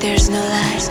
there's no light?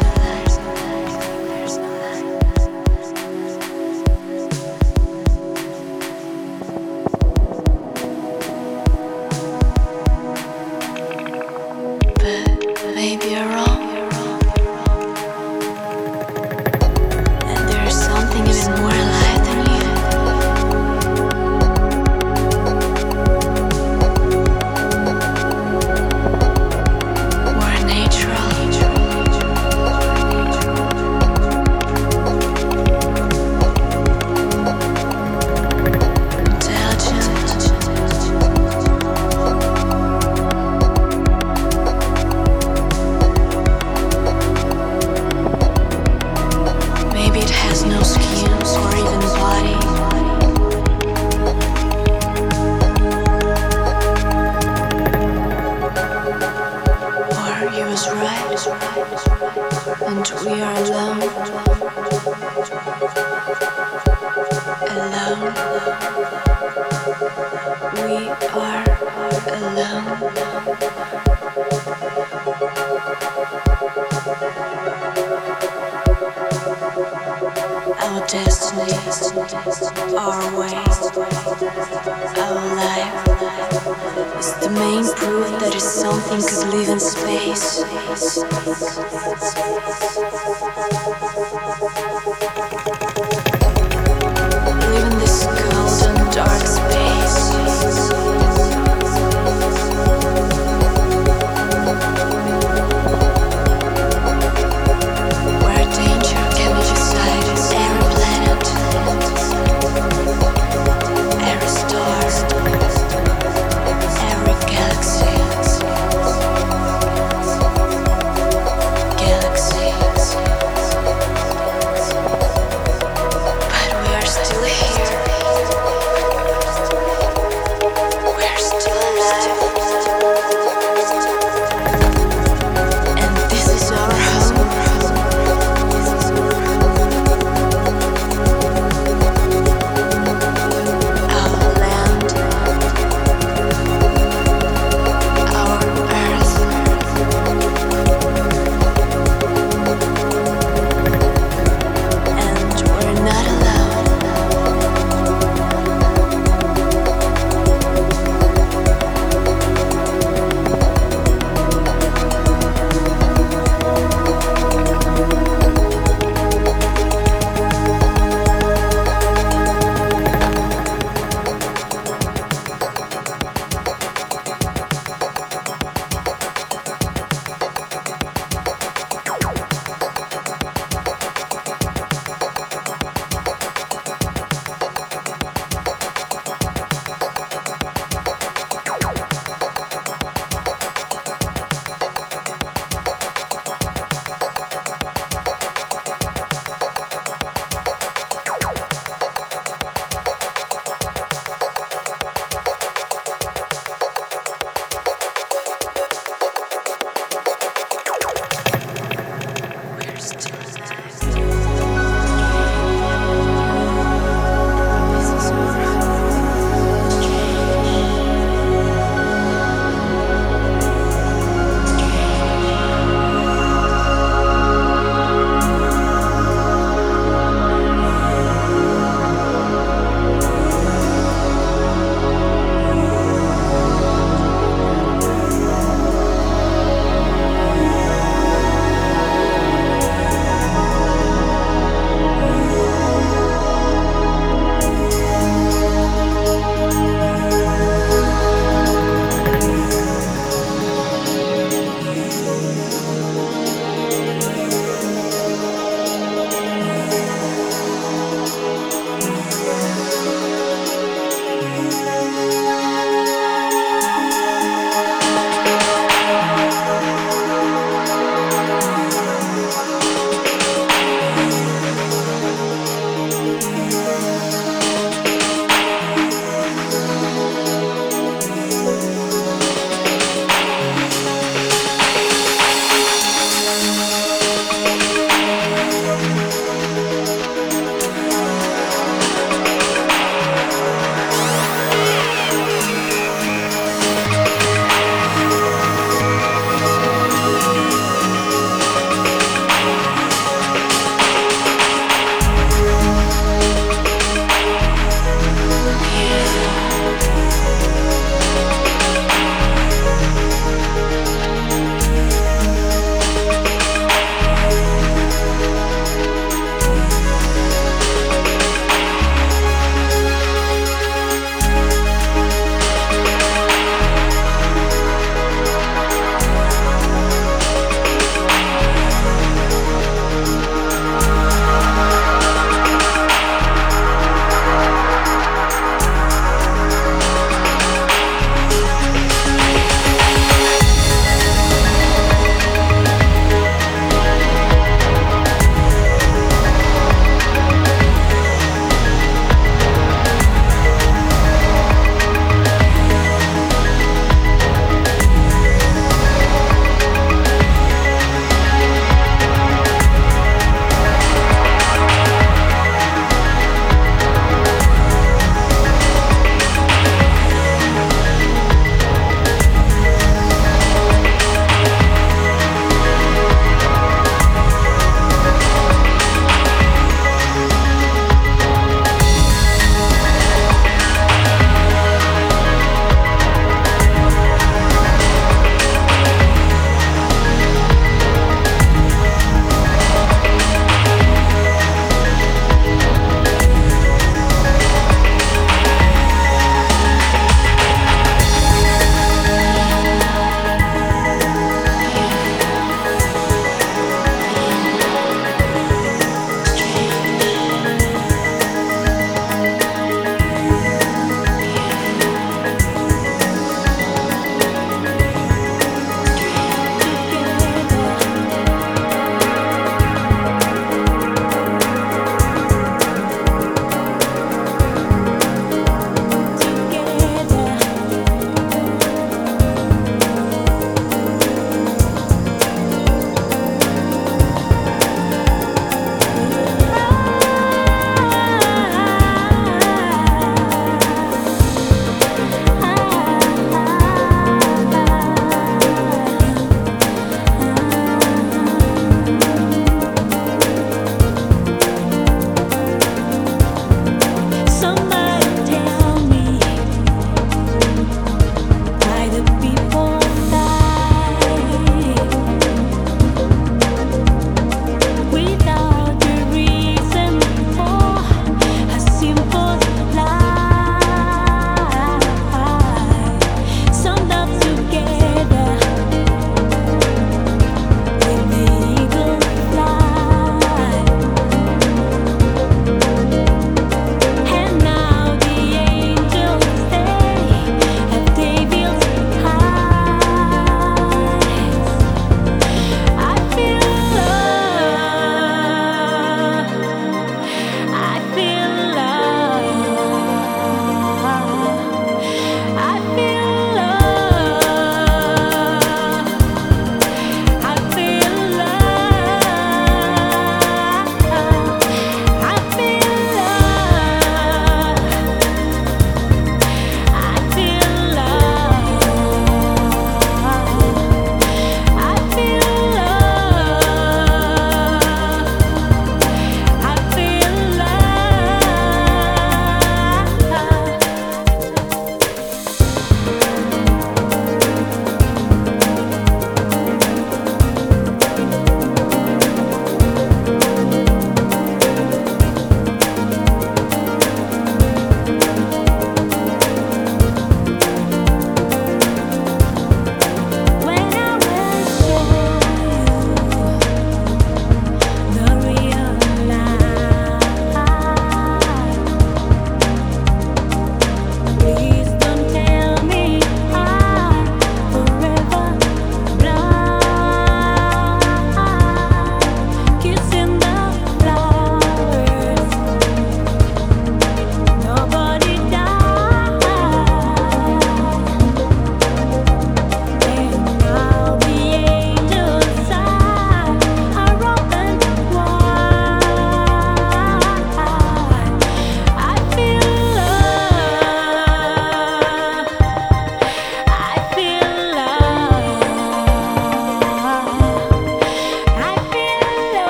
Something could live in space.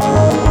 Música